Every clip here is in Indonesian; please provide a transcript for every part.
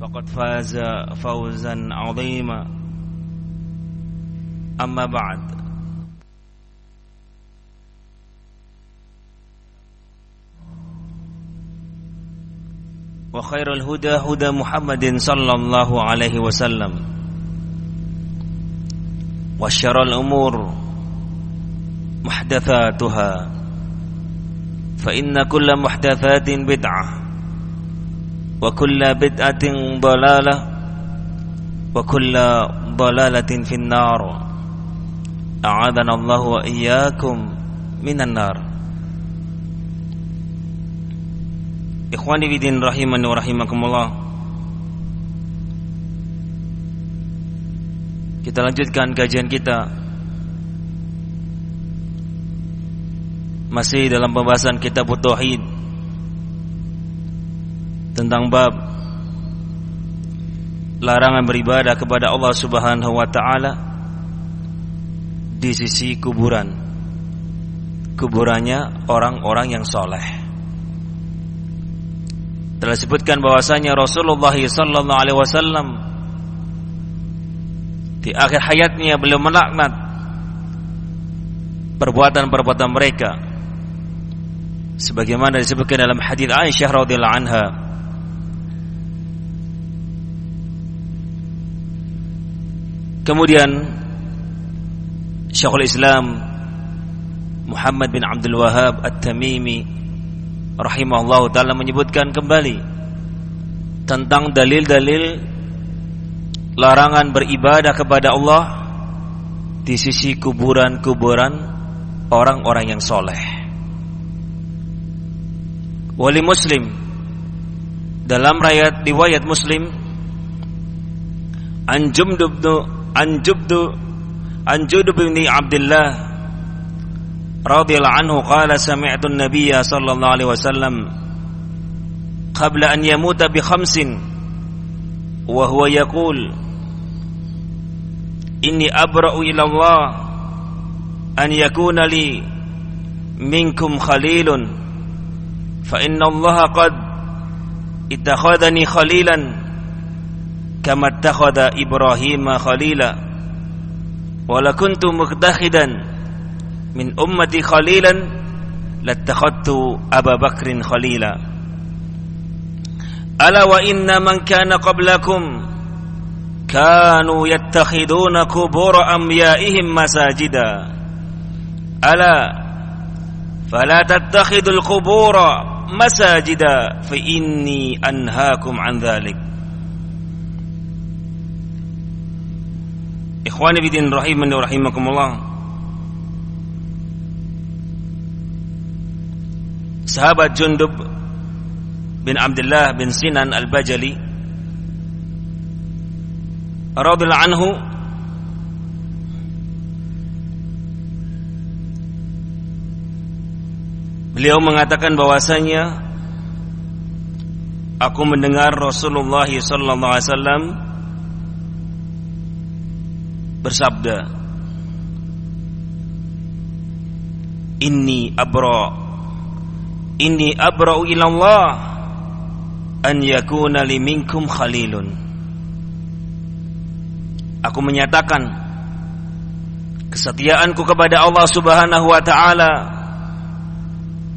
فقد فاز فوزا عظيما. أما بعد. وخير الهدى هدى محمد صلى الله عليه وسلم. وشر الأمور محدثاتها. فإن كل محدثات بدعة. وكل بدعة ضلالة وكل ضلالة في النار أعاذنا الله وإياكم من النار Ikhwani bidin rahimani wa rahimakumullah Kita lanjutkan kajian kita Masih dalam pembahasan kitab Tauhid tentang bab larangan beribadah kepada Allah Subhanahu wa taala di sisi kuburan. Kuburannya orang-orang yang soleh. Telah disebutkan bahwasanya Rasulullah sallallahu alaihi wasallam di akhir hayatnya beliau melaknat perbuatan-perbuatan mereka sebagaimana disebutkan dalam hadis Aisyah radhiyallahu anha Kemudian Syekhul Islam Muhammad bin Abdul Wahab At-Tamimi rahimahullah taala menyebutkan kembali tentang dalil-dalil larangan beribadah kepada Allah di sisi kuburan-kuburan orang-orang yang soleh. Wali Muslim dalam riwayat riwayat Muslim an Jumdub عن جبد عن جدب بن عبد الله رضي الله عنه قال سمعت النبي صلى الله عليه وسلم قبل أن يموت بخمس وهو يقول إني أبرأ إلى الله أن يكون لي منكم خليل فإن الله قد اتخذني خليلا. كما اتخذ إبراهيم خليلا. ولكنت متخذا من أمتي خليلا لاتخذت أبا بكر خليلا. ألا وإن من كان قبلكم كانوا يتخذون قبور أنبيائهم مساجدا. ألا فلا تتخذوا القبور مساجدا فإني أنهاكم عن ذلك. Ikhwani bidin rahimani wa rahimakumullah. Sahabat Jundub bin Abdullah bin Sinan Al-Bajali radhiyallahu anhu Beliau mengatakan bahwasanya aku mendengar Rasulullah sallallahu alaihi wasallam bersabda Inni abra Inni abra'u ilallah An yakuna li minkum khalilun. Aku menyatakan Kesetiaanku kepada Allah subhanahu wa ta'ala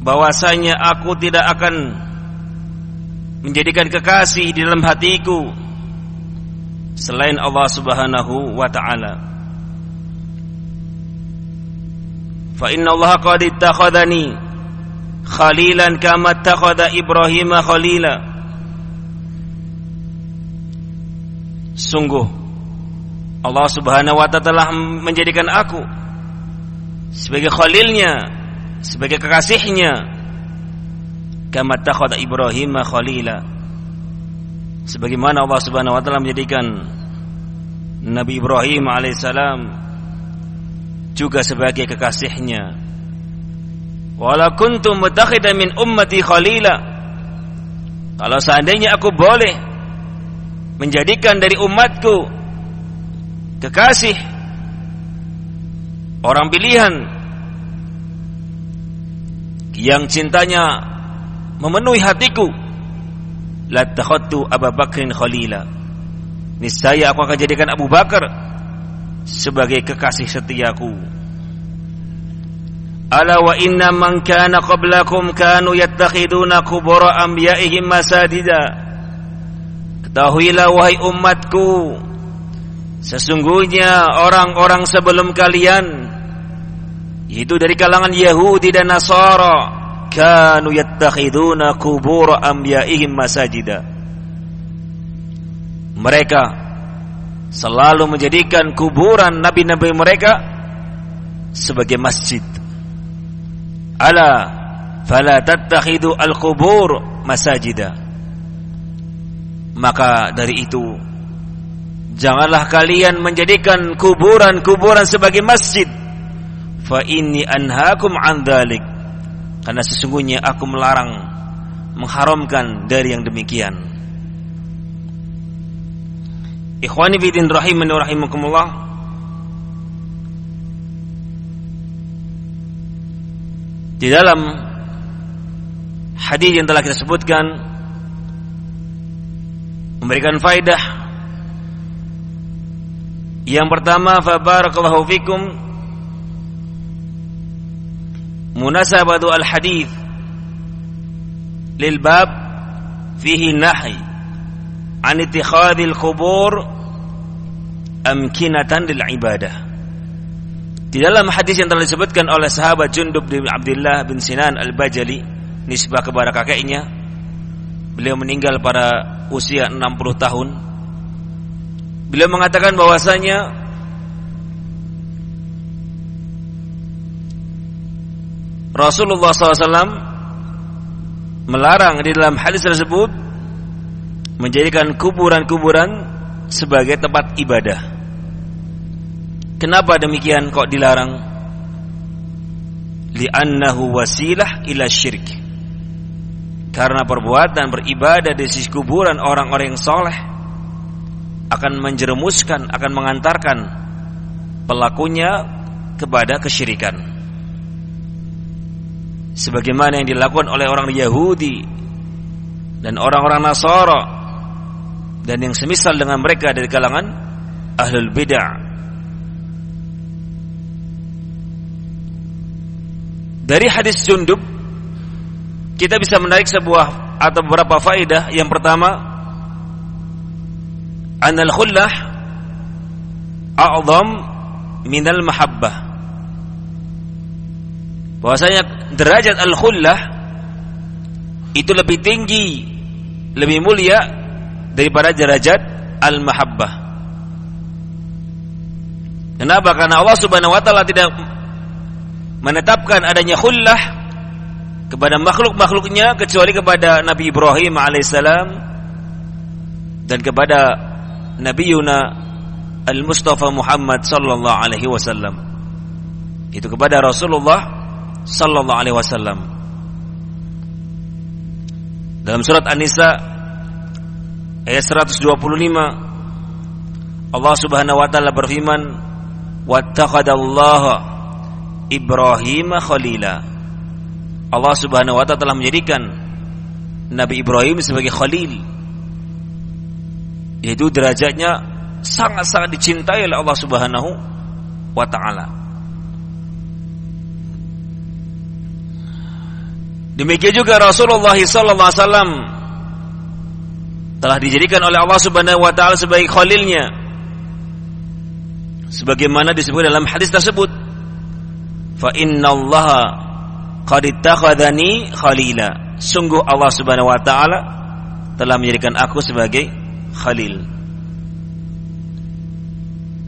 bahwasanya aku tidak akan Menjadikan kekasih di dalam hatiku selain Allah Subhanahu wa taala. Fa inna Allah qad ittakhadani khalilan kama ittakhadha Ibrahim khalila. Sungguh Allah Subhanahu wa taala telah menjadikan aku sebagai khalilnya, sebagai kekasihnya. Kama ittakhadha Ibrahim khalila sebagaimana Allah Subhanahu wa taala menjadikan Nabi Ibrahim alaihissalam juga sebagai kekasihnya. Wala kuntum mutakhidan min ummati khalila. Kalau seandainya aku boleh menjadikan dari umatku kekasih orang pilihan yang cintanya memenuhi hatiku la takhadtu Abu Bakrin khalila. Niscaya aku akan jadikan Abu Bakar sebagai kekasih setiaku Ala wa inna man kana qablakum kanu yattakhiduna kubura anbiya'ihim masajida. Ketahuilah wahai umatku Sesungguhnya orang-orang sebelum kalian Itu dari kalangan Yahudi dan Nasara Kanu yattakhiduna kubura anbiya'ihim masajida. Mereka selalu menjadikan kuburan nabi-nabi mereka sebagai masjid. Ala fala tattakhidu al-qubur masajida. Maka dari itu janganlah kalian menjadikan kuburan-kuburan sebagai masjid. Fa inni anhaakum an dzalik karena sesungguhnya aku melarang mengharamkan dari yang demikian. Ikhwani fillah rahimani rahimakumullah. Di dalam hadis yang telah kita sebutkan memberikan faidah yang pertama fa barakallahu fikum munasabatu al hadis lil bab fihi nahi an ittikhadil qubur amkinatan lil ibadah. Di dalam hadis yang telah disebutkan oleh sahabat Jundub bin Abdullah bin Sinan Al-Bajali nisbah kepada kakeknya beliau meninggal pada usia 60 tahun. Beliau mengatakan bahwasanya Rasulullah SAW melarang di dalam hadis tersebut menjadikan kuburan-kuburan sebagai tempat ibadah Kenapa demikian kok dilarang? Li'annahu wasilah ila syirk. Karena perbuatan beribadah di sisi kuburan orang-orang yang soleh akan menjerumuskan, akan mengantarkan pelakunya kepada kesyirikan. Sebagaimana yang dilakukan oleh orang Yahudi dan orang-orang Nasara dan yang semisal dengan mereka dari kalangan ahlul bid'ah Dari hadis Jundub kita bisa menarik sebuah atau beberapa faedah. Yang pertama, anal khullah a'zam minal mahabbah. Bahwasanya derajat al-khullah itu lebih tinggi, lebih mulia daripada derajat al-mahabbah. Kenapa? Karena Allah Subhanahu wa taala tidak menetapkan adanya khullah kepada makhluk-makhluknya kecuali kepada Nabi Ibrahim alaihissalam dan kepada Nabi Yuna al-Mustafa Muhammad sallallahu alaihi wasallam itu kepada Rasulullah sallallahu alaihi wasallam dalam surat An-Nisa ayat 125 Allah Subhanahu wa taala berfirman wattaqadallaha Ibrahim khalila. Allah Subhanahu wa taala telah menjadikan Nabi Ibrahim sebagai khalil. Yaitu derajatnya sangat-sangat dicintai oleh Allah Subhanahu wa taala. Demikian juga Rasulullah wasallam telah dijadikan oleh Allah Subhanahu wa taala sebagai khalilnya. Sebagaimana disebut dalam hadis tersebut fa innallaha qad ittakhadhani khalila sungguh Allah Subhanahu wa taala telah menjadikan aku sebagai khalil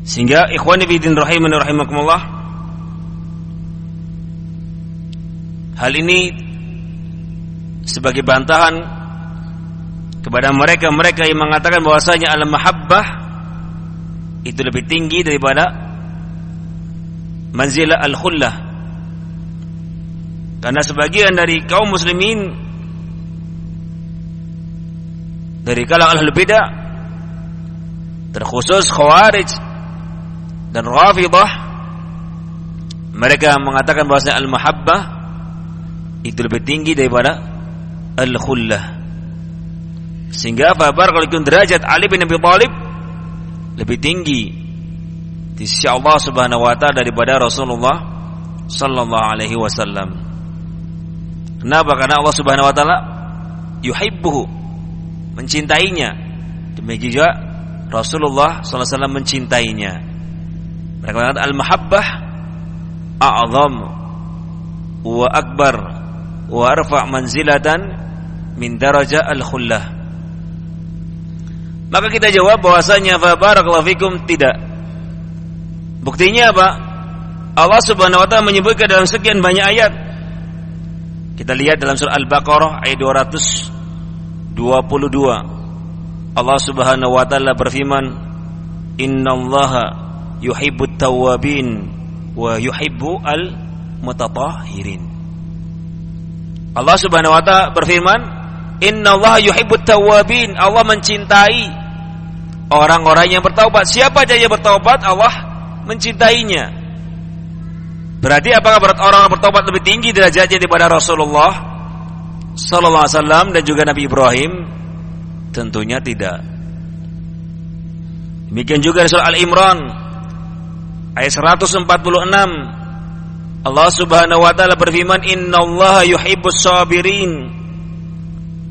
sehingga ikhwani fillah rahimani rahimakumullah hal ini sebagai bantahan kepada mereka-mereka yang mengatakan bahwasanya al-mahabbah itu lebih tinggi daripada manzilah al-khullah. Karena sebagian dari kaum muslimin dari kalangan ahlul bidah terkhusus khawarij dan rafidah mereka mengatakan bahwa al-mahabbah itu lebih tinggi daripada al-khullah Sehingga fabarakallahu derajat Ali bin Abi Thalib lebih tinggi di sisi Allah Subhanahu wa taala daripada Rasulullah sallallahu alaihi wasallam. Kenapa? Karena Allah Subhanahu wa taala yuhibbuhu mencintainya. Demikian juga Rasulullah sallallahu alaihi wasallam mencintainya. Mereka mengatakan al-mahabbah a'zam wa akbar wa arfa' manzilatan min daraja al-khullah. Maka kita jawab bahwasanya fa barakallahu fikum tidak. Buktinya apa? Allah Subhanahu wa taala menyebutkan dalam sekian banyak ayat. Kita lihat dalam surah Al-Baqarah ayat 222. Allah Subhanahu wa taala berfirman, "Innallaha yuhibbut tawwabin wa yuhibbu al-mutatahhirin." Allah Subhanahu wa taala berfirman, "Innallaha yuhibbut tawwabin." Allah mencintai orang-orang yang bertaubat. Siapa saja yang bertaubat, Allah mencintainya. Berarti apakah berat orang bertobat lebih tinggi derajatnya daripada Rasulullah sallallahu alaihi wasallam dan juga Nabi Ibrahim? Tentunya tidak. Demikian juga surah Al-Imran ayat 146 Allah Subhanahu wa taala berfirman innallaha yuhibbus sabirin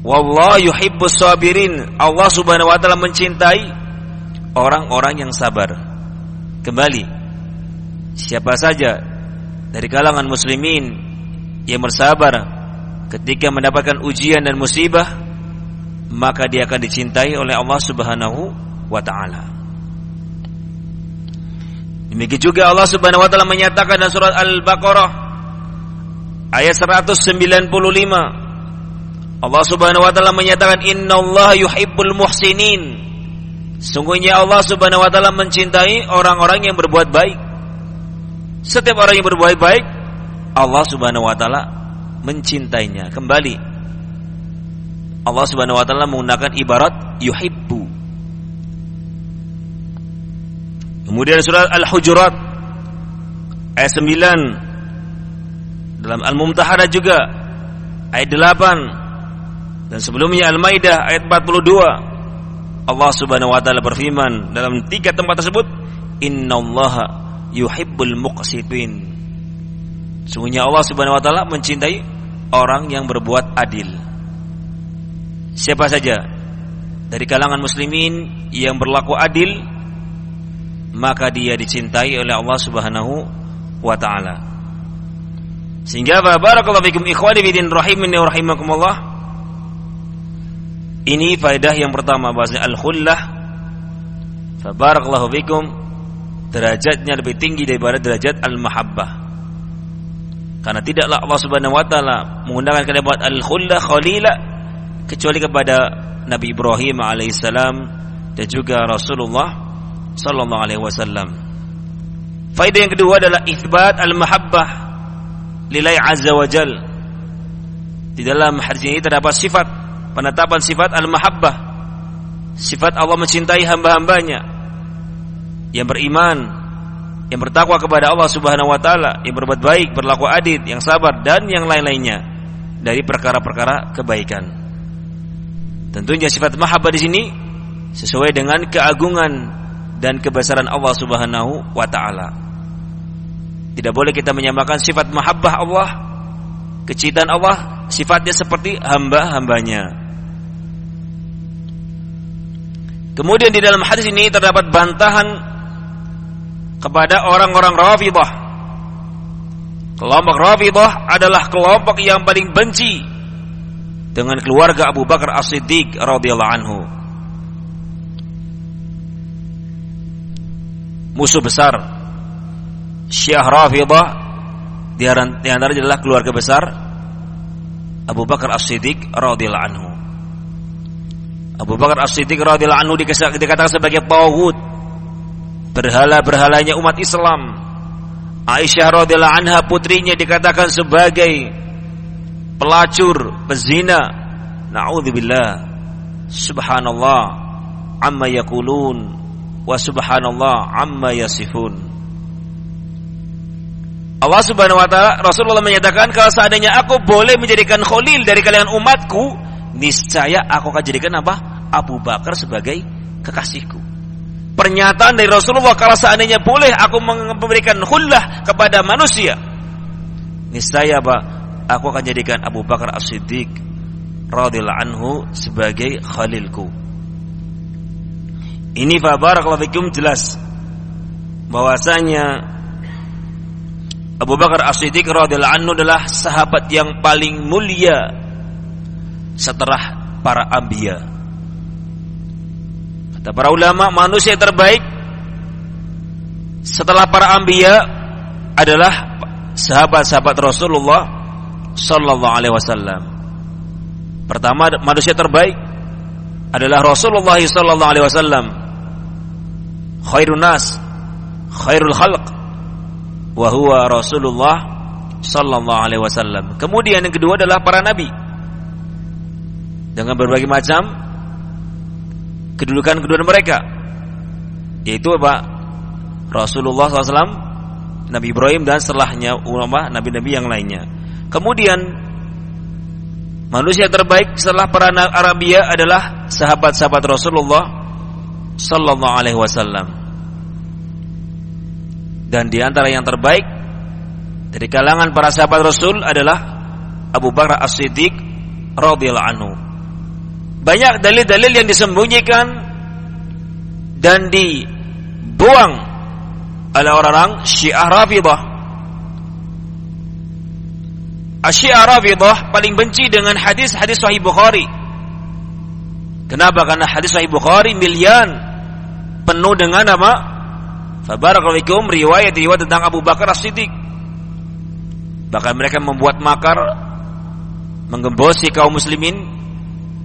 wallahu yuhibbus sabirin Allah Subhanahu wa taala mencintai orang-orang yang sabar. Kembali, siapa saja dari kalangan muslimin yang bersabar ketika mendapatkan ujian dan musibah, maka dia akan dicintai oleh Allah Subhanahu wa taala. Demikian juga Allah Subhanahu wa taala menyatakan dalam surat Al-Baqarah ayat 195 Allah Subhanahu wa taala menyatakan innallaha yuhibbul muhsinin Sungguhnya Allah Subhanahu wa taala mencintai orang-orang yang berbuat baik. Setiap orang yang berbuat baik, Allah Subhanahu wa taala mencintainya. Kembali Allah Subhanahu wa taala menggunakan ibarat yuhibbu. Kemudian surat Al-Hujurat ayat 9 dalam Al-Mumtahanah juga ayat 8 dan sebelumnya Al-Maidah ayat 42 Allah Subhanahu wa taala berfirman dalam tiga tempat tersebut, "Innallaha yuhibbul muqsitin." Sungguhnya Allah Subhanahu wa taala mencintai orang yang berbuat adil. Siapa saja dari kalangan muslimin yang berlaku adil, maka dia dicintai oleh Allah Subhanahu wa taala. Sehingga barakallahu fikum ikhwani bidin rahimani wa rahimakumullah. Ini faedah yang pertama bahasa al-khullah. Fabarakallahu fikum derajatnya lebih tinggi daripada derajat al-mahabbah. Karena tidaklah Allah Subhanahu wa taala menggunakan kalimat al-khullah khalila kecuali kepada Nabi Ibrahim alaihissalam dan juga Rasulullah sallallahu alaihi wasallam. Faedah yang kedua adalah itsbat al-mahabbah lillahi azza wa jal. Di dalam hadis ini terdapat sifat penetapan sifat al-mahabbah. Sifat Allah mencintai hamba-hambanya. Yang beriman yang bertakwa kepada Allah Subhanahu wa taala yang berbuat baik berlaku adil yang sabar dan yang lain-lainnya dari perkara-perkara kebaikan. Tentunya sifat mahabbah di sini sesuai dengan keagungan dan kebesaran Allah Subhanahu wa taala. Tidak boleh kita menyamakan sifat mahabbah Allah kecintaan Allah sifatnya seperti hamba-hambanya Kemudian di dalam hadis ini terdapat bantahan kepada orang-orang Rafidah. Kelompok Rafidah adalah kelompok yang paling benci dengan keluarga Abu Bakar As-Siddiq radhiyallahu anhu. Musuh besar Syiah Rafidah di antara adalah keluarga besar Abu Bakar As-Siddiq radhiyallahu anhu. Abu Bakar As-Siddiq radhiyallahu anhu dikatakan sebagai tauhid berhala-berhalanya umat Islam. Aisyah radhiyallahu anha putrinya dikatakan sebagai pelacur, pezina. Nauzubillah. Subhanallah amma yaqulun wa subhanallah amma yasifun. Allah Subhanahu wa taala Rasulullah menyatakan kalau seandainya aku boleh menjadikan khalil dari kalian umatku niscaya aku akan jadikan apa? Abu Bakar sebagai kekasihku. Pernyataan dari Rasulullah kalau seandainya boleh aku memberikan khullah kepada manusia, niscaya apa? Aku akan jadikan Abu Bakar As-Siddiq radhiyallahu anhu sebagai khalilku. Ini fa barakallahu fikum jelas bahwasanya Abu Bakar As-Siddiq radhiyallahu anhu adalah sahabat yang paling mulia setelah para anbiya. Kata para ulama, manusia terbaik setelah para anbiya adalah sahabat-sahabat Rasulullah sallallahu alaihi wasallam. Pertama manusia terbaik adalah Rasulullah sallallahu alaihi wasallam. Khairun nas, khairul khalq wa huwa Rasulullah sallallahu alaihi wasallam. Kemudian yang kedua adalah para nabi dengan berbagai macam kedudukan-kedudukan mereka. Yaitu apa? Rasulullah SAW Nabi Ibrahim dan setelahnya ulama nabi-nabi yang lainnya. Kemudian manusia terbaik setelah para Arabia adalah sahabat-sahabat Rasulullah Sallallahu Alaihi Wasallam. Dan di antara yang terbaik dari kalangan para sahabat Rasul adalah Abu Bakar As-Siddiq radhiyallahu anhu banyak dalil-dalil yang disembunyikan dan dibuang oleh orang-orang Syiah Rafidah. Syiah Rafidah paling benci dengan hadis-hadis Sahih Bukhari. Kenapa? Karena hadis Sahih Bukhari milian penuh dengan apa? Fabarakallahu riwayat-riwayat tentang Abu Bakar As-Siddiq. Bahkan mereka membuat makar menggembosi kaum muslimin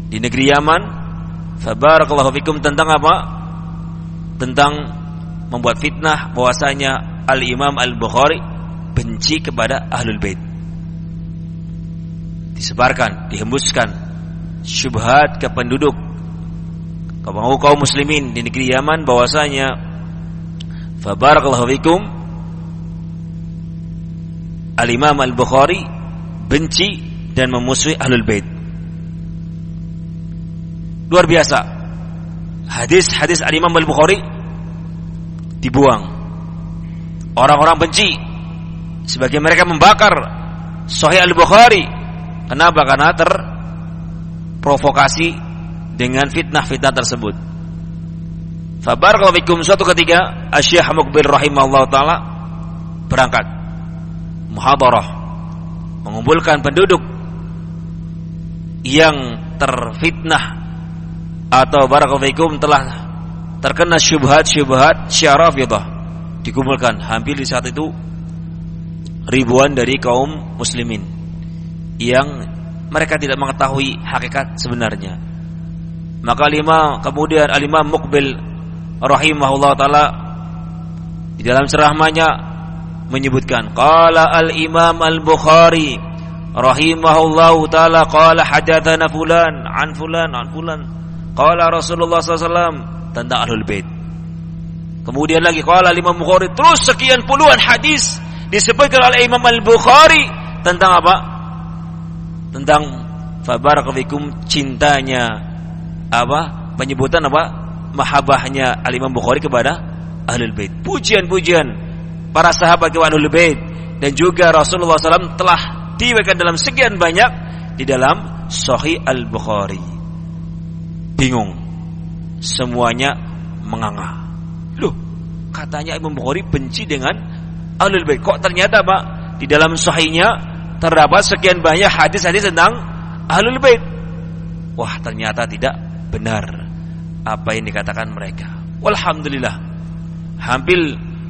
di negeri Yaman fabarakallahu fikum tentang apa? Tentang membuat fitnah bahwasanya Al-Imam Al-Bukhari benci kepada Ahlul Bait. Disebarkan, dihembuskan syubhat ke penduduk kaum kaum muslimin di negeri Yaman bahwasanya fabarakallahu fikum Al-Imam Al-Bukhari benci dan memusuhi Ahlul Bait. Luar biasa. Hadis-hadis Al-Imam Al-Bukhari dibuang. Orang-orang benci sebagai mereka membakar Sahih Al-Bukhari. Kenapa? Karena terprovokasi dengan fitnah-fitnah tersebut. Fabarakallahu suatu ketika Asyih Mukbil rahimahullah taala berangkat muhadarah mengumpulkan penduduk yang terfitnah atau barakallahu telah terkena syubhat-syubhat syarafidah dikumpulkan hampir di saat itu ribuan dari kaum muslimin yang mereka tidak mengetahui hakikat sebenarnya. Maka lima kemudian alimah mukbil rahimahullah taala di dalam ceramahnya menyebutkan qala al imam al bukhari rahimahullahu taala qala hadatsana fulan an fulan an fulan Qala Rasulullah SAW tentang Ahlul Bait. Kemudian lagi qala Imam Bukhari terus sekian puluhan hadis disebutkan oleh Imam Al-Bukhari tentang apa? Tentang fabarakafikum cintanya apa? Penyebutan apa? Mahabahnya Al-Imam Bukhari kepada Ahlul Bait. Pujian-pujian para sahabat kepada Ahlul Bait dan juga Rasulullah SAW telah diriwayatkan dalam sekian banyak di dalam Sahih Al-Bukhari bingung. Semuanya menganga. Loh, katanya Imam Bukhari benci dengan Ahlul Bait. Kok ternyata Pak di dalam sahihnya terdapat sekian banyak hadis-hadis tentang Ahlul Bait. Wah, ternyata tidak benar apa yang dikatakan mereka. Walhamdulillah. Hampir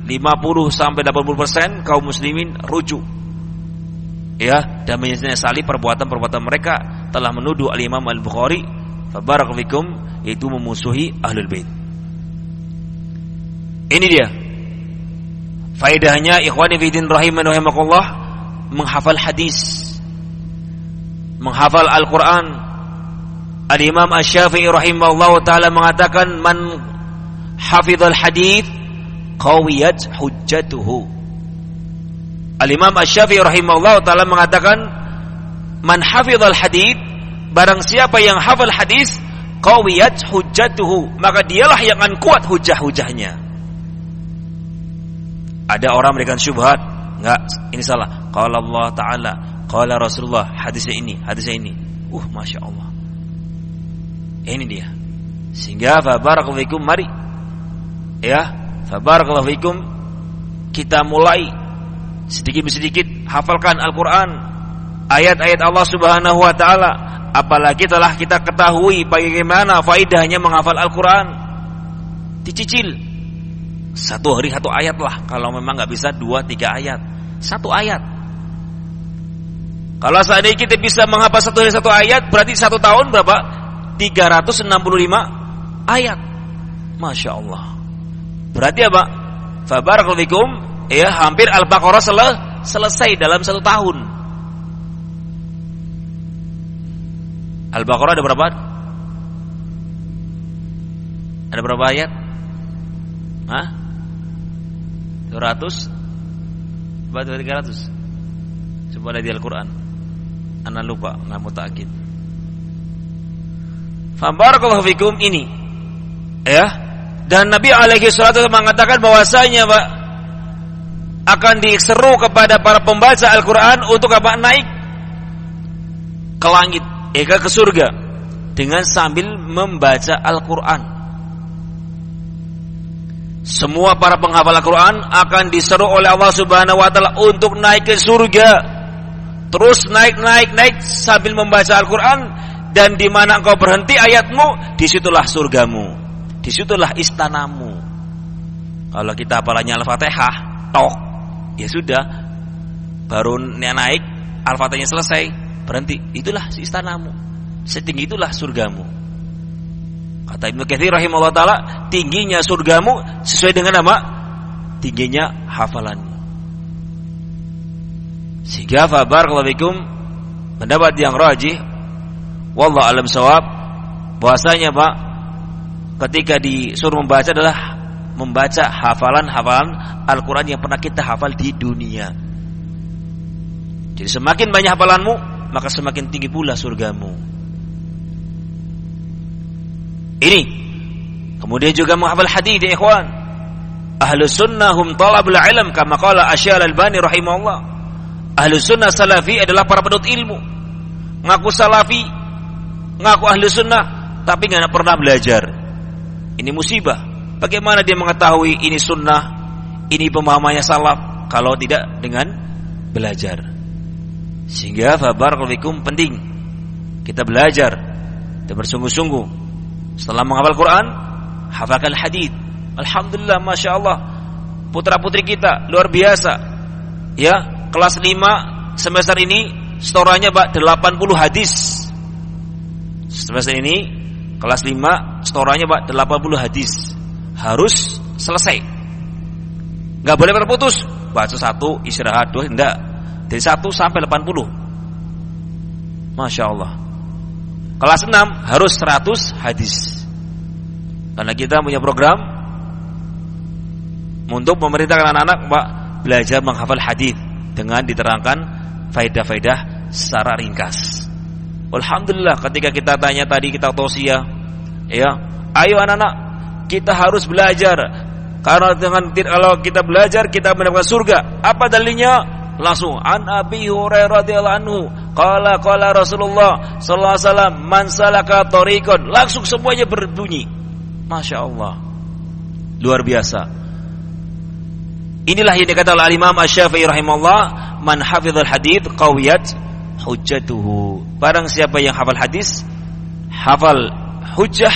50 sampai 80% kaum muslimin rujuk ya dan menyesali perbuatan-perbuatan mereka telah menuduh al-Imam Al-Bukhari Fabarakum itu memusuhi ahlul bait. Ini dia. Faedahnya ikhwani fillah rahiman rahimakumullah menghafal hadis. Menghafal Al-Qur'an. Al-Imam Asy-Syafi'i rahimahullah taala mengatakan man hafizal hadis qawiyat hujjatuhu. Al-Imam Asy-Syafi'i rahimahullah taala mengatakan man hafizal hadis barang siapa yang hafal hadis qawiyat hujjatuhu. Maka dialah yang akan kuat hujah-hujahnya. Ada orang memberikan syubhat. Enggak ini salah. Qala Allah taala qala Rasulullah hadisnya ini hadisnya ini. Uh masya Allah. Ini dia. Sehingga fabarakallahu mari. Ya fabarakallahu kita mulai sedikit demi sedikit hafalkan Al-Qur'an ayat-ayat Allah Subhanahu wa taala apalagi telah kita ketahui bagaimana faidahnya menghafal Al-Qur'an. Dicicil. Satu hari satu ayat lah kalau memang nggak bisa dua tiga ayat. Satu ayat. Kalau seandainya kita bisa menghafal satu hari satu ayat berarti satu tahun berapa? 365 ayat. Masya Allah. Berarti apa? Fabarakallahu ya hampir Al-Baqarah sel selesai dalam satu tahun. Al-Baqarah ada berapa? Ada berapa ayat? Hah? 200? Berapa 300? Coba lihat di Al-Quran Anda lupa, nggak mau takid Fabarakallahu fikum ini Ya Dan Nabi alaihi salatu mengatakan bahwasanya Pak akan diseru kepada para pembaca Al-Quran untuk apa? Naik ke langit, eka ke surga dengan sambil membaca Al-Quran. Semua para penghafal Al-Quran akan diseru oleh Allah Subhanahu Wa Taala untuk naik ke surga. Terus naik, naik, naik sambil membaca Al-Quran dan di mana engkau berhenti ayatmu, di situlah surgamu, di situlah istanamu. Kalau kita apalanya Al-Fatihah, tok ya sudah baru naik al-fatihahnya selesai berhenti. Itulah istanamu. Setinggi itulah surgamu. Kata Ibnu Katsir rahimahullah taala tingginya surgamu sesuai dengan apa? Tingginya hafalanmu sehingga fabar kalau mendapat yang rajih wallah alam sawab bahwasanya Pak ketika disuruh membaca adalah membaca hafalan-hafalan Al-Quran yang pernah kita hafal di dunia. Jadi semakin banyak hafalanmu, maka semakin tinggi pula surgamu. Ini. Kemudian juga menghafal hadis ya ikhwan. Ahlu sunnah hum talabul ilm kama qala Asyal Al-Bani rahimahullah. Ahlu sunnah salafi adalah para penuntut ilmu. Ngaku salafi, ngaku ahlu sunnah, tapi nggak pernah belajar. Ini musibah. Bagaimana dia mengetahui ini sunnah, ini pemahamannya salaf kalau tidak dengan belajar. Sehingga fabar fikum penting kita belajar dan bersungguh-sungguh. Setelah menghafal Quran, hafalkan hadis. Alhamdulillah, masya Allah, putra putri kita luar biasa. Ya, kelas 5 semester ini setorannya pak 80 hadis. Semester ini kelas 5 setorannya pak 80 hadis harus selesai. Nggak boleh terputus. Baca satu, istirahat dua, enggak. Dari satu sampai 80. Masya Allah. Kelas 6 harus 100 hadis. Karena kita punya program untuk memerintahkan anak-anak Pak belajar menghafal hadis dengan diterangkan faidah-faidah secara ringkas. Alhamdulillah ketika kita tanya tadi kita tausiah ya, ayo anak-anak kita harus belajar karena dengan kalau kita belajar kita mendapatkan surga. Apa dalilnya? Langsung an Abi Hurairah radhiyallahu anhu qala qala Rasulullah sallallahu alaihi wasallam man salaka tariqan langsung semuanya berbunyi. Masya Allah. Luar biasa. Inilah yang dikatakan oleh Imam Asy-Syafi'i rahimahullah, man hafizal hadits qawiyat hujjatuhu. Barang siapa yang hafal hadis, hafal hujjah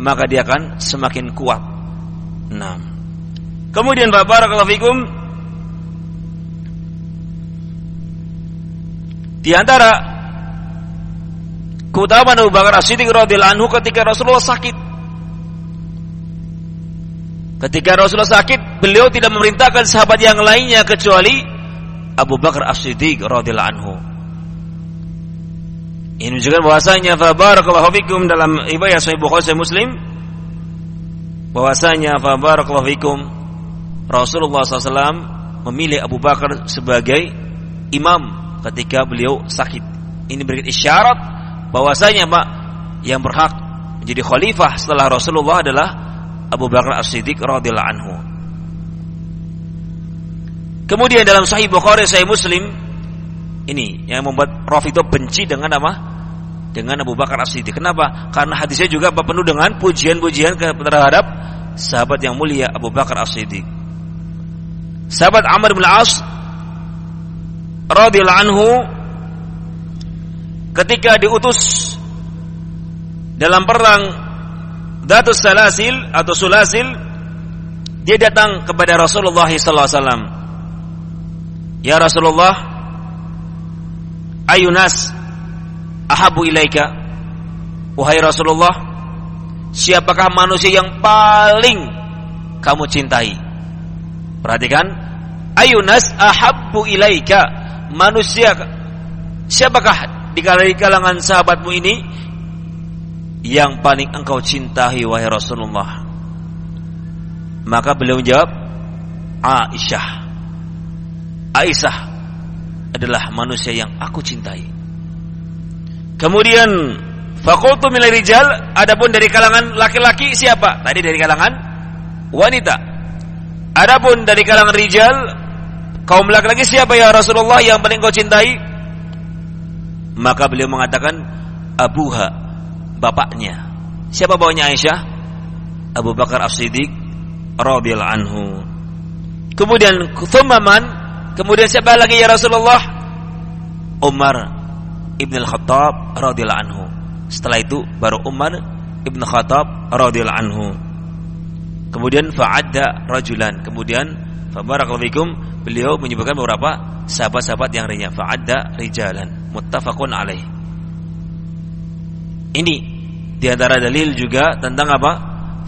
maka dia akan semakin kuat. Nah. Kemudian barakallahu fikum di antara keutamaan Abu Bakar As-Siddiq radhiyallahu anhu ketika Rasulullah sakit. Ketika Rasulullah sakit, beliau tidak memerintahkan sahabat yang lainnya kecuali Abu Bakar As-Siddiq radhiyallahu anhu. Ini menunjukkan bahwasanya fa barakallahu fikum dalam riwayat Sahih Bukhari Muslim bahwasanya fa barakallahu fikum Rasulullah SAW memilih Abu Bakar sebagai imam ketika beliau sakit. Ini berikan isyarat bahwasanya Pak yang berhak menjadi khalifah setelah Rasulullah adalah Abu Bakar As-Siddiq radhiyallahu anhu. Kemudian dalam Sahih Bukhari, Sahih Muslim ini yang membuat Rafi itu benci dengan apa? Dengan Abu Bakar As-Siddiq. Kenapa? Karena hadisnya juga penuh dengan pujian-pujian terhadap sahabat yang mulia Abu Bakar As-Siddiq. Sahabat Amr bin As radhiyallahu anhu ketika diutus dalam perang Datus Salasil atau Sulasil dia datang kepada Rasulullah sallallahu alaihi wasallam. Ya Rasulullah ayunas ahabu ilaika? Wahai Rasulullah siapakah manusia yang paling kamu cintai? Perhatikan ayunas ahabu ilaika manusia siapakah di kalangan sahabatmu ini yang paling engkau cintai wahai Rasulullah? Maka beliau menjawab Aisyah. Aisyah adalah manusia yang aku cintai. Kemudian fakultu milai rijal adapun dari kalangan laki-laki siapa? Tadi dari kalangan wanita. Adapun dari kalangan rijal Kaum laki-laki siapa ya Rasulullah yang paling kau cintai? Maka beliau mengatakan Abuha, bapaknya. Siapa bapaknya Aisyah? Abu Bakar As-Siddiq radhiyallahu anhu. Kemudian Thumman, kemudian siapa lagi ya Rasulullah? Umar Ibn Al-Khattab radhiyallahu anhu. Setelah itu baru Umar Ibn Khattab radhiyallahu anhu. Kemudian fa'adda rajulan. Kemudian fa barakallahu beliau menyebutkan beberapa sahabat-sahabat yang lainnya fa'adda rijalan. Muttafaqun alaih. Ini di antara dalil juga tentang apa?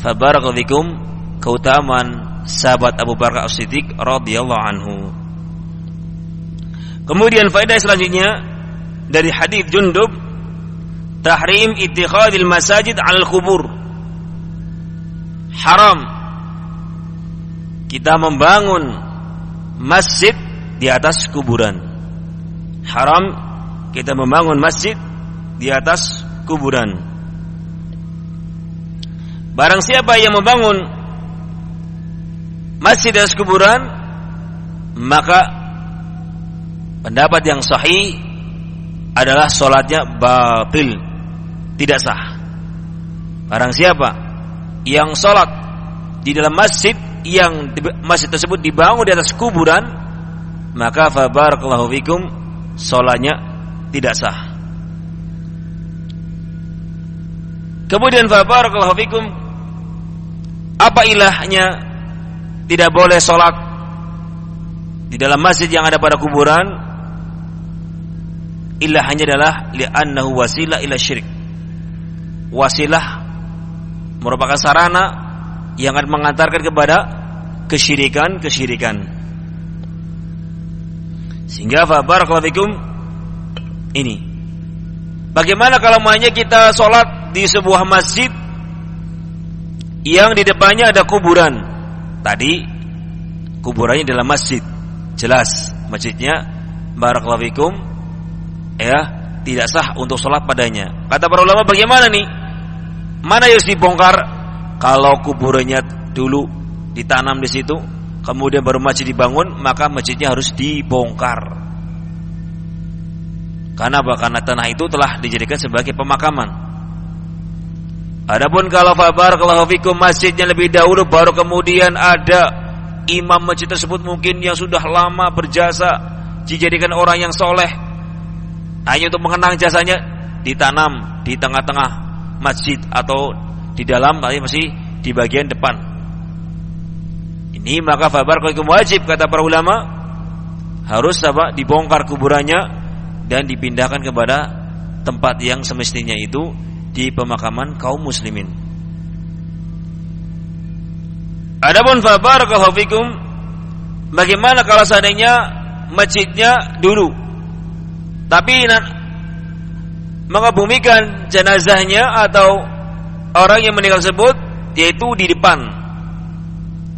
Fabarakallahu keutamaan sahabat Abu Bakar As-Siddiq radhiyallahu anhu. Kemudian faedah selanjutnya dari hadis Jundub tahrim ittikhadil masajid al kubur haram kita membangun masjid di atas kuburan. Haram kita membangun masjid di atas kuburan. Barang siapa yang membangun masjid di atas kuburan, maka pendapat yang sahih adalah solatnya batil, tidak sah. Barang siapa yang solat di dalam masjid yang masjid tersebut dibangun di atas kuburan maka fabarakallahu fikum salatnya tidak sah. Kemudian fabarakallahu fikum apa ilahnya tidak boleh sholat di dalam masjid yang ada pada kuburan? Ilahnya adalah li'annahu wasilah ila syirik wasilah merupakan sarana yang akan mengantarkan kepada kesyirikan-kesyirikan. Sehingga barakallahu ini. Bagaimana kalau hanya kita sholat di sebuah masjid yang di depannya ada kuburan? Tadi kuburannya dalam masjid. Jelas masjidnya barakallahu ya tidak sah untuk sholat padanya. Kata para ulama bagaimana nih? Mana yang dibongkar? Kalau kuburannya dulu ditanam di situ, kemudian baru masjid dibangun, maka masjidnya harus dibongkar. Karena apa? Karena tanah itu telah dijadikan sebagai pemakaman. Adapun kalau fabar kalau fikum masjidnya lebih dahulu baru kemudian ada imam masjid tersebut mungkin yang sudah lama berjasa dijadikan orang yang soleh hanya untuk mengenang jasanya ditanam di tengah-tengah masjid atau di dalam tapi masih di bagian depan. Ini maka fabar kalau wajib kata para ulama harus apa dibongkar kuburannya dan dipindahkan kepada tempat yang semestinya itu di pemakaman kaum muslimin. Adapun fabar fikum bagaimana kalau seandainya masjidnya dulu tapi mengebumikan jenazahnya atau orang yang meninggal tersebut yaitu di depan.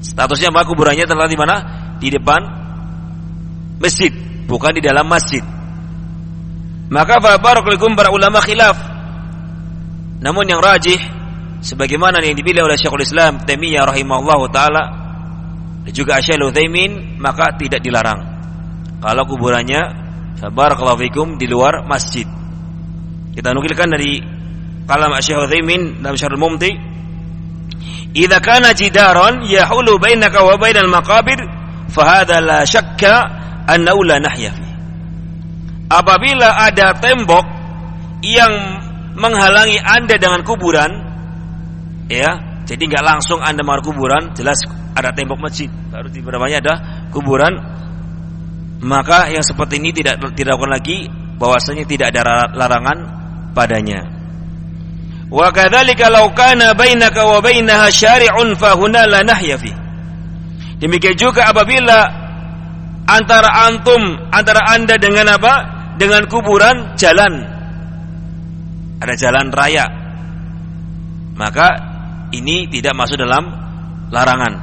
Statusnya apa kuburannya terletak di mana? Di depan masjid, bukan di dalam masjid. Maka barakallahu para ulama khilaf Namun yang rajih sebagaimana yang dipilih oleh Syekhul Islam Taimiyah rahimahullah taala dan juga Syekh Utsaimin maka tidak dilarang. Kalau kuburannya barakallahu di luar masjid. Kita nukilkan dari kalam Syekh Utsaimin dalam Syarhul Mumti Idza kana jidaran yahulu bainaka wa bainal maqabir fahadha la syakka annahu la nahya fi. Apabila ada tembok yang menghalangi Anda dengan kuburan ya, jadi nggak langsung Anda mau kuburan, jelas ada tembok masjid, baru di belakangnya ada kuburan. Maka yang seperti ini tidak dilakukan lagi bahwasanya tidak ada larangan padanya. Wa kadzalika law kana bainaka wa bainaha syari'un fa huna la nahya fi. Demikian juga apabila antara antum antara Anda dengan apa? Dengan kuburan jalan. Ada jalan raya. Maka ini tidak masuk dalam larangan.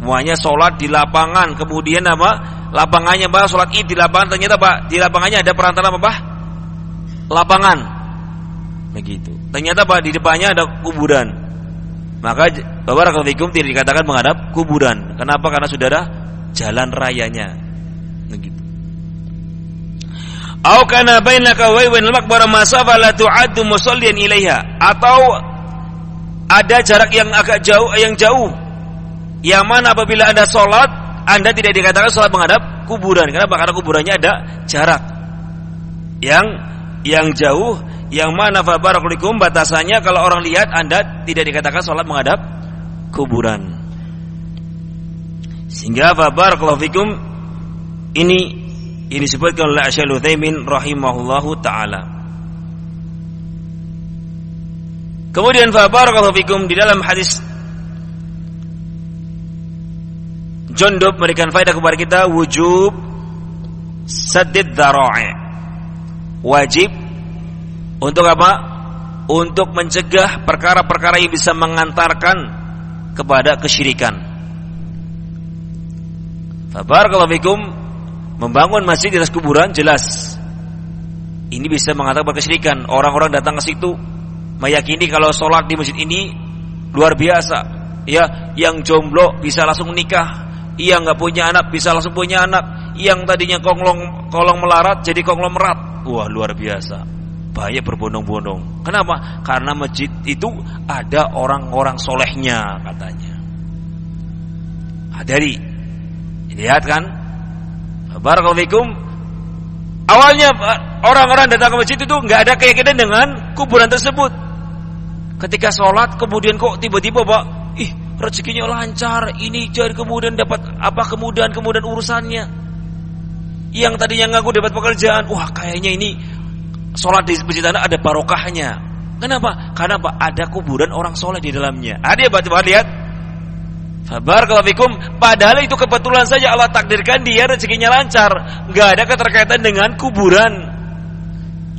Semuanya sholat di lapangan, kemudian apa? Lapangannya apa? Sholat id di lapangan ternyata apa? Di lapangannya ada perantara apa? Lapangan. Begitu. Ternyata Pak di depannya ada kuburan. Maka barakallahu fikum tidak dikatakan menghadap kuburan. Kenapa? Karena sudah ada jalan rayanya. Begitu. Au kana bainaka wa bainal maqbarah masafa la tu'addu ilaiha atau ada jarak yang agak jauh yang jauh yang mana apabila Anda sholat Anda tidak dikatakan sholat menghadap kuburan kenapa karena kuburannya ada jarak yang yang jauh yang mana fabarakulikum batasannya kalau orang lihat Anda tidak dikatakan sholat menghadap kuburan. Sehingga fabarakallahu fikum ini ini disebutkan oleh Syaikhul Utsaimin rahimahullahu taala. Kemudian fabarakallahu fikum di dalam hadis Jundub memberikan faedah kepada kita wujub sadid dhara'i. Wajib untuk apa? Untuk mencegah perkara-perkara yang bisa mengantarkan kepada kesyirikan. Fabarakallahu membangun masjid di atas kuburan jelas ini bisa mengantarkan kesyirikan. Orang-orang datang ke situ meyakini kalau sholat di masjid ini luar biasa. Ya, yang jomblo bisa langsung nikah, yang nggak punya anak bisa langsung punya anak, yang tadinya kolong kolong melarat jadi konglomerat. Wah, luar biasa banyak berbondong-bondong. Kenapa? Karena masjid itu ada orang-orang solehnya katanya. Hadari, lihat kan? Barakallahu Awalnya orang-orang datang ke masjid itu nggak ada keyakinan dengan kuburan tersebut. Ketika sholat kemudian kok tiba-tiba pak, ih rezekinya lancar, ini jadi kemudian dapat apa kemudian kemudian urusannya. Yang tadinya ngaku dapat pekerjaan, wah kayaknya ini sholat di masjid anda ada barokahnya. Kenapa? Karena apa? Ada kuburan orang soleh di dalamnya. Ada ya baca lihat. Kalau fikum. Padahal itu kebetulan saja Allah takdirkan dia rezekinya lancar. Gak ada keterkaitan dengan kuburan.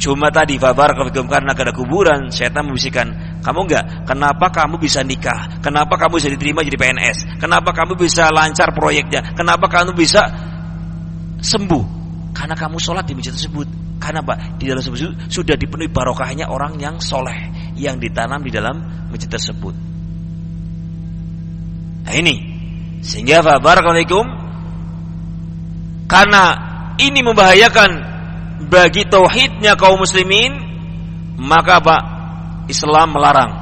Cuma tadi Fabar kalau fikum karena ada kuburan, setan membisikkan, kamu enggak? Kenapa kamu bisa nikah? Kenapa kamu bisa diterima jadi PNS? Kenapa kamu bisa lancar proyeknya? Kenapa kamu bisa sembuh? Karena kamu sholat di masjid tersebut. Karena Pak, di dalam masjid sudah dipenuhi barokahnya orang yang soleh yang ditanam di dalam masjid tersebut. Nah ini sehingga Barakalaikum karena ini membahayakan bagi tauhidnya kaum muslimin maka Pak Islam melarang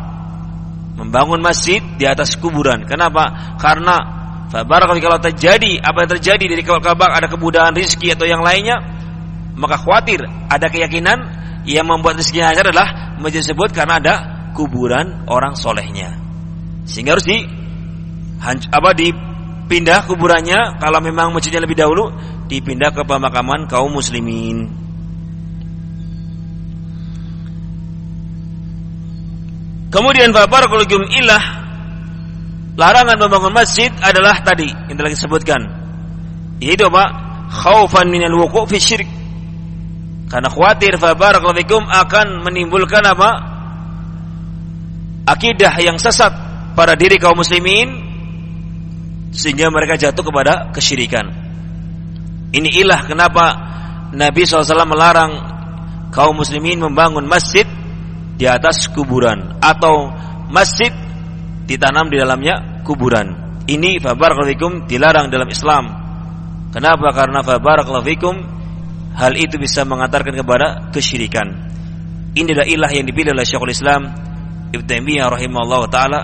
membangun masjid di atas kuburan. Kenapa? Karena Barakallahu kalau terjadi apa yang terjadi dari kabar ada kemudahan rizki atau yang lainnya maka khawatir ada keyakinan yang membuat rezekinya lancar adalah masjid tersebut karena ada kuburan orang solehnya. Sehingga harus di apa dipindah kuburannya kalau memang masjidnya lebih dahulu dipindah ke pemakaman kaum muslimin. Kemudian fabarakallahu ilah larangan membangun masjid adalah tadi yang telah disebutkan yaitu apa khaufan minal wuqu' fi syirik karena khawatir fabarakallahu akan menimbulkan apa? Akidah yang sesat pada diri kaum muslimin sehingga mereka jatuh kepada kesyirikan. Ini ilah kenapa Nabi SAW melarang kaum muslimin membangun masjid di atas kuburan atau masjid ditanam di dalamnya kuburan. Ini fabarakallahu dilarang dalam Islam. Kenapa? Karena fabarakallahu hal itu bisa mengantarkan kepada kesyirikan. Ini adalah ilah yang dipilih oleh Syekhul Islam Ibnu Taimiyah rahimahullah taala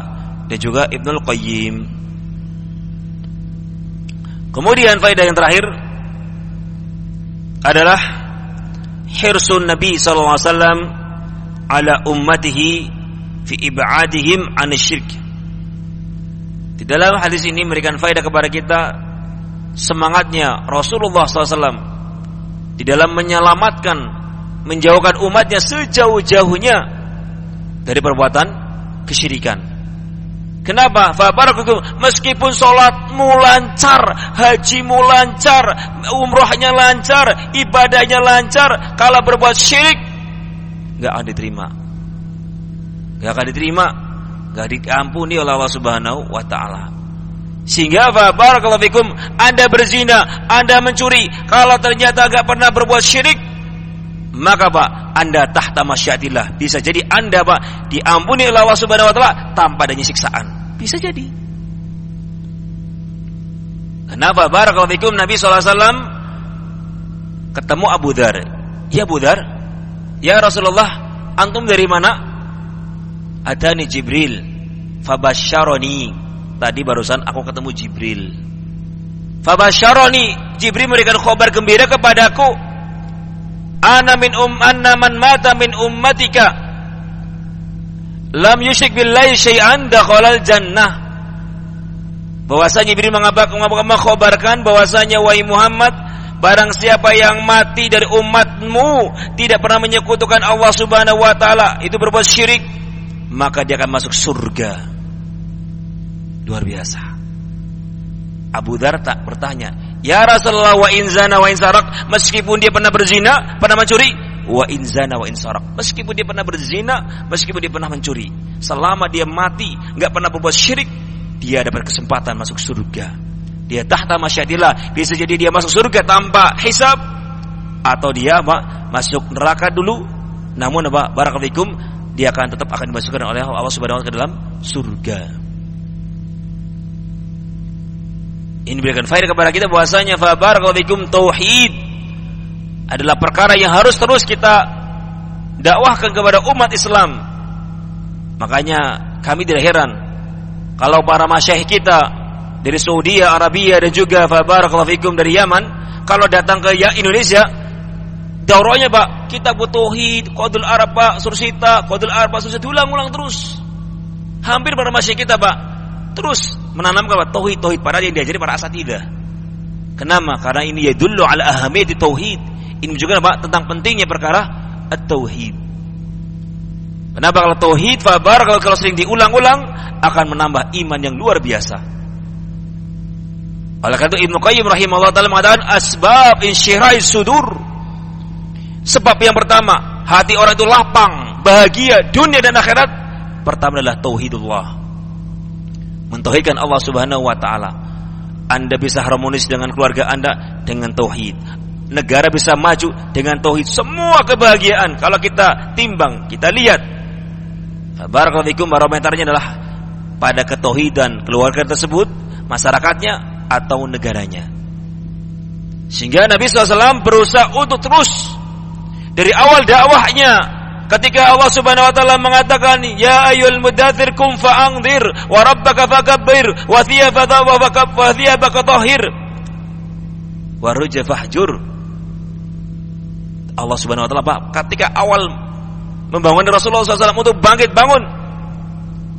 dan juga Ibnu Qayyim. Kemudian faedah yang terakhir adalah hirsun Nabi sallallahu alaihi wasallam ala ummatihi fi ibadihim an syirk. Di dalam hadis ini memberikan faedah kepada kita semangatnya Rasulullah SAW di dalam menyelamatkan, menjauhkan umatnya sejauh-jauhnya dari perbuatan kesyirikan. Kenapa? Fabarakukum meskipun sholatmu lancar, hajimu lancar, umrohnya lancar, ibadahnya lancar, kalau berbuat syirik nggak akan diterima. Nggak akan diterima, nggak diampuni oleh Allah Subhanahu wa taala. Sehingga apa? Barakallahu fikum, Anda berzina, Anda mencuri, kalau ternyata nggak pernah berbuat syirik, maka Pak, Anda tahta masyiatillah. Bisa jadi Anda Pak diampuni oleh Allah Subhanahu wa taala tanpa adanya siksaan. Bisa jadi. Kenapa? Barakallahu fikum Nabi SAW ketemu Abu Dhar. Ya Abu Dhar, Ya Rasulullah, antum dari mana? Adani Jibril. Fabasyaroni. Tadi barusan aku ketemu Jibril. Fabasyaroni. Jibril memberikan kabar gembira kepadaku. Ana min um anna man mata min ummatika lam yusyrik billahi syai'an dakhalal jannah. Bahwasanya Jibril mengabarkan bahwasanya wahai Muhammad Barang siapa yang mati dari umatmu tidak pernah menyekutukan Allah Subhanahu wa taala, itu berbuat syirik, maka dia akan masuk surga. Luar biasa. Abu Dhar tak bertanya, "Ya Rasulullah wa in zana wa in sarak?" Meskipun dia pernah berzina, pernah mencuri, wa in zana wa in sarak. Meskipun dia pernah berzina, meskipun dia pernah mencuri, selama dia mati nggak pernah berbuat syirik, dia dapat kesempatan masuk surga. Dia tahta masyatillah. Bisa jadi dia masuk surga tanpa hisab atau dia apa? masuk neraka dulu. Namun apa? Barakallahu dia akan tetap akan dimasukkan oleh Allah Subhanahu wa ke dalam surga. Ini berikan faedah kepada kita bahwasanya fa barakallahu tauhid adalah perkara yang harus terus kita dakwahkan kepada umat Islam. Makanya kami tidak heran kalau para masyayikh kita dari Saudi Arabia dan juga barakallahu fikum dari Yaman kalau datang ke ya Indonesia daurahnya Pak. Kita butuh tauhid qadul Arab Pak. Sursita qadul Arab Pak. Sursita. Ulang-ulang terus. Hampir pada masyarakat kita Pak. Terus menanamkan Pak tauhid tauhid. Padahal yang diajari para asatidah. Kenapa? Karena ini ya dulu ala ahamiyati tauhid. Ini juga Pak tentang pentingnya perkara at-tauhid. Kenapa kalau tauhid fabar kalau sering diulang-ulang akan menambah iman yang luar biasa. Oleh karena itu Ibnu Qayyim rahimahullah taala mengatakan asbab insyira'i sudur. Sebab yang pertama, hati orang itu lapang, bahagia dunia dan akhirat. Pertama adalah tauhidullah. Mentauhidkan Allah Subhanahu wa taala. Anda bisa harmonis dengan keluarga Anda dengan tauhid. Negara bisa maju dengan tauhid. Semua kebahagiaan kalau kita timbang, kita lihat. Barakallahu barometernya adalah pada ketauhidan keluarga tersebut, masyarakatnya atau negaranya. Sehingga Nabi SAW berusaha untuk terus dari awal dakwahnya. Ketika Allah Subhanahu wa taala mengatakan ya ayyul mudaththir kum fa'anzir wa rabbaka fakabbir wa thiyabaka wa thiyabaka tahhir wa rujza fahjur. Allah Subhanahu wa taala ketika awal membangun Rasulullah SAW untuk bangkit bangun.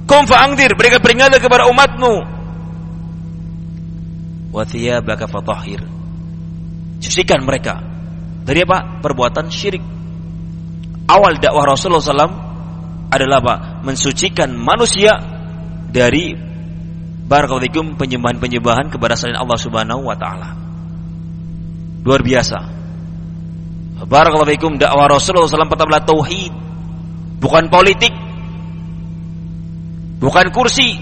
Kum fa'anzir berikan peringatan kepada umatmu. Wa thiyabaka fatahhir. Sucikan mereka dari apa? Perbuatan syirik. Awal dakwah Rasulullah SAW adalah apa? Mensucikan manusia dari barakallahu penyembahan-penyembahan kepada selain Allah Subhanahu wa taala. Luar biasa. Barakallahu dakwah Rasulullah SAW pertama tauhid, bukan politik, bukan kursi,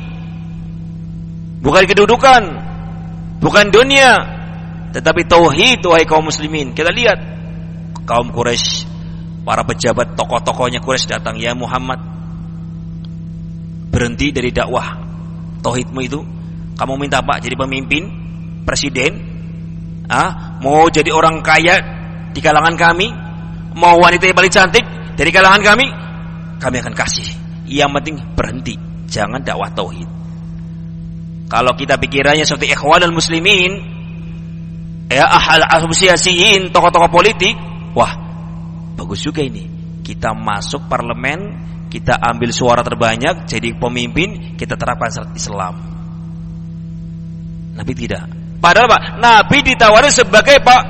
bukan kedudukan, Bukan dunia, tetapi tauhid wahai kaum muslimin. Kita lihat kaum Quraisy para pejabat tokoh-tokohnya Quraisy datang, "Ya Muhammad, berhenti dari dakwah tauhidmu itu. Kamu minta Pak jadi pemimpin, presiden? Ah, mau jadi orang kaya di kalangan kami? Mau wanita yang paling cantik dari kalangan kami? Kami akan kasih. Yang penting berhenti, jangan dakwah tauhid. Kalau kita pikirannya seperti ikhwanul muslimin, ya ahal asosiasiin tokoh-tokoh politik, wah bagus juga ini. Kita masuk parlemen, kita ambil suara terbanyak jadi pemimpin, kita terapkan Islam. Nabi tidak. Padahal Pak, Nabi ditawari sebagai Pak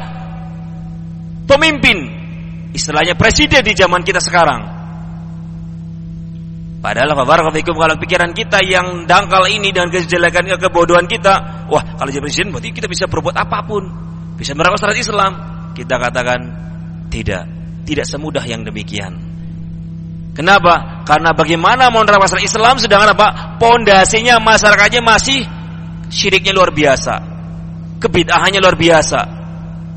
pemimpin. Istilahnya presiden di zaman kita sekarang. Padahal barakallahu kalau pikiran kita yang dangkal ini dengan kejelekan kebodohan kita, wah kalau jadi presiden berarti kita bisa berbuat apa pun, bisa merawat syariat Islam. Kita katakan tidak, tidak semudah yang demikian. Kenapa? Karena bagaimana mau menerapkan Islam sedangkan apa? Pondasinya masyarakatnya masih syiriknya luar biasa. Kebid'ahannya luar biasa.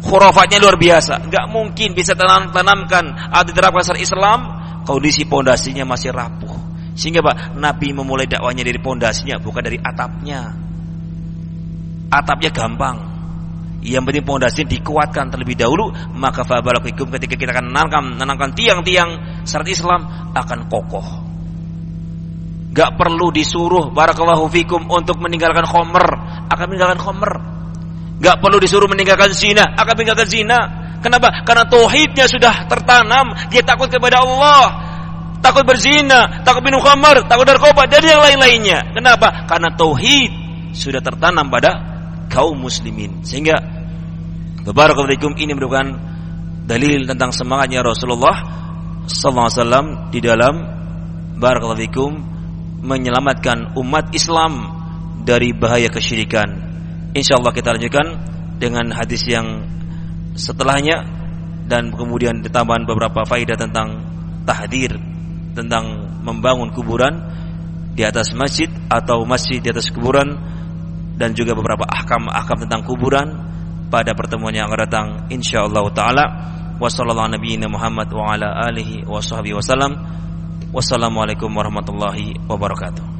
Khurafatnya luar biasa. Enggak mungkin bisa tanam tanamkan atau diterapkan syariat Islam kondisi pondasinya masih rapuh. Sehingga Pak, Nabi memulai dakwanya dari pondasinya bukan dari atapnya. Atapnya gampang. Yang penting pondasi dikuatkan terlebih dahulu, maka fabarakikum ketika kita akan menanamkan, menanamkan tiang-tiang syariat Islam akan kokoh. Gak perlu disuruh barakallahu fikum untuk meninggalkan khomer, akan meninggalkan khomer. Gak perlu disuruh meninggalkan zina, akan meninggalkan zina. Kenapa? Karena tauhidnya sudah tertanam, dia takut kepada Allah, takut berzina, takut minum khamar, takut narkoba dan yang lain-lainnya. Kenapa? Karena tauhid sudah tertanam pada kaum muslimin. Sehingga Barakallahu ini merupakan dalil tentang semangatnya Rasulullah sallallahu alaihi wasallam di dalam barakallahu menyelamatkan umat Islam dari bahaya kesyirikan. Insyaallah kita lanjutkan dengan hadis yang setelahnya dan kemudian ditambahan beberapa faedah tentang tahdir tentang membangun kuburan di atas masjid atau masjid di atas kuburan dan juga beberapa ahkam-ahkam tentang kuburan pada pertemuan yang akan datang insyaallah taala. Wasallallahu nabiyina Muhammad wa ala alihi wasallam wassalamualaikum warahmatullahi wabarakatuh